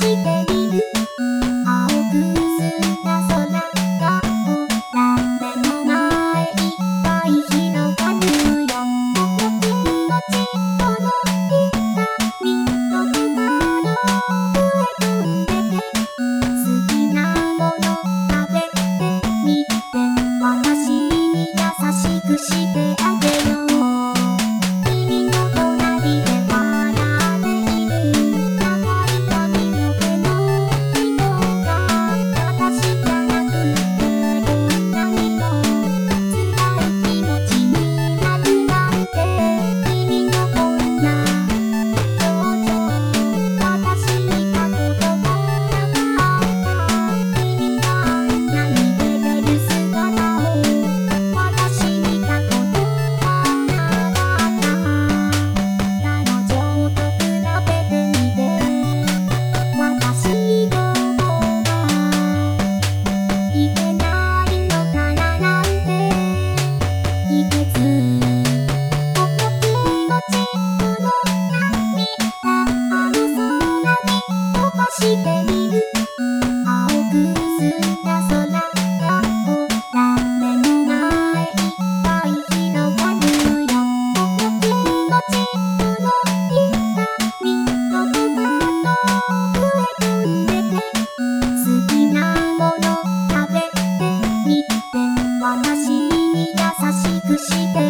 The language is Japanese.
she している青く澄んだ空がもらめのいっぱい広がるよおきもちとのみんなみととまとんでて好きなもの食べてみて私に優しくして。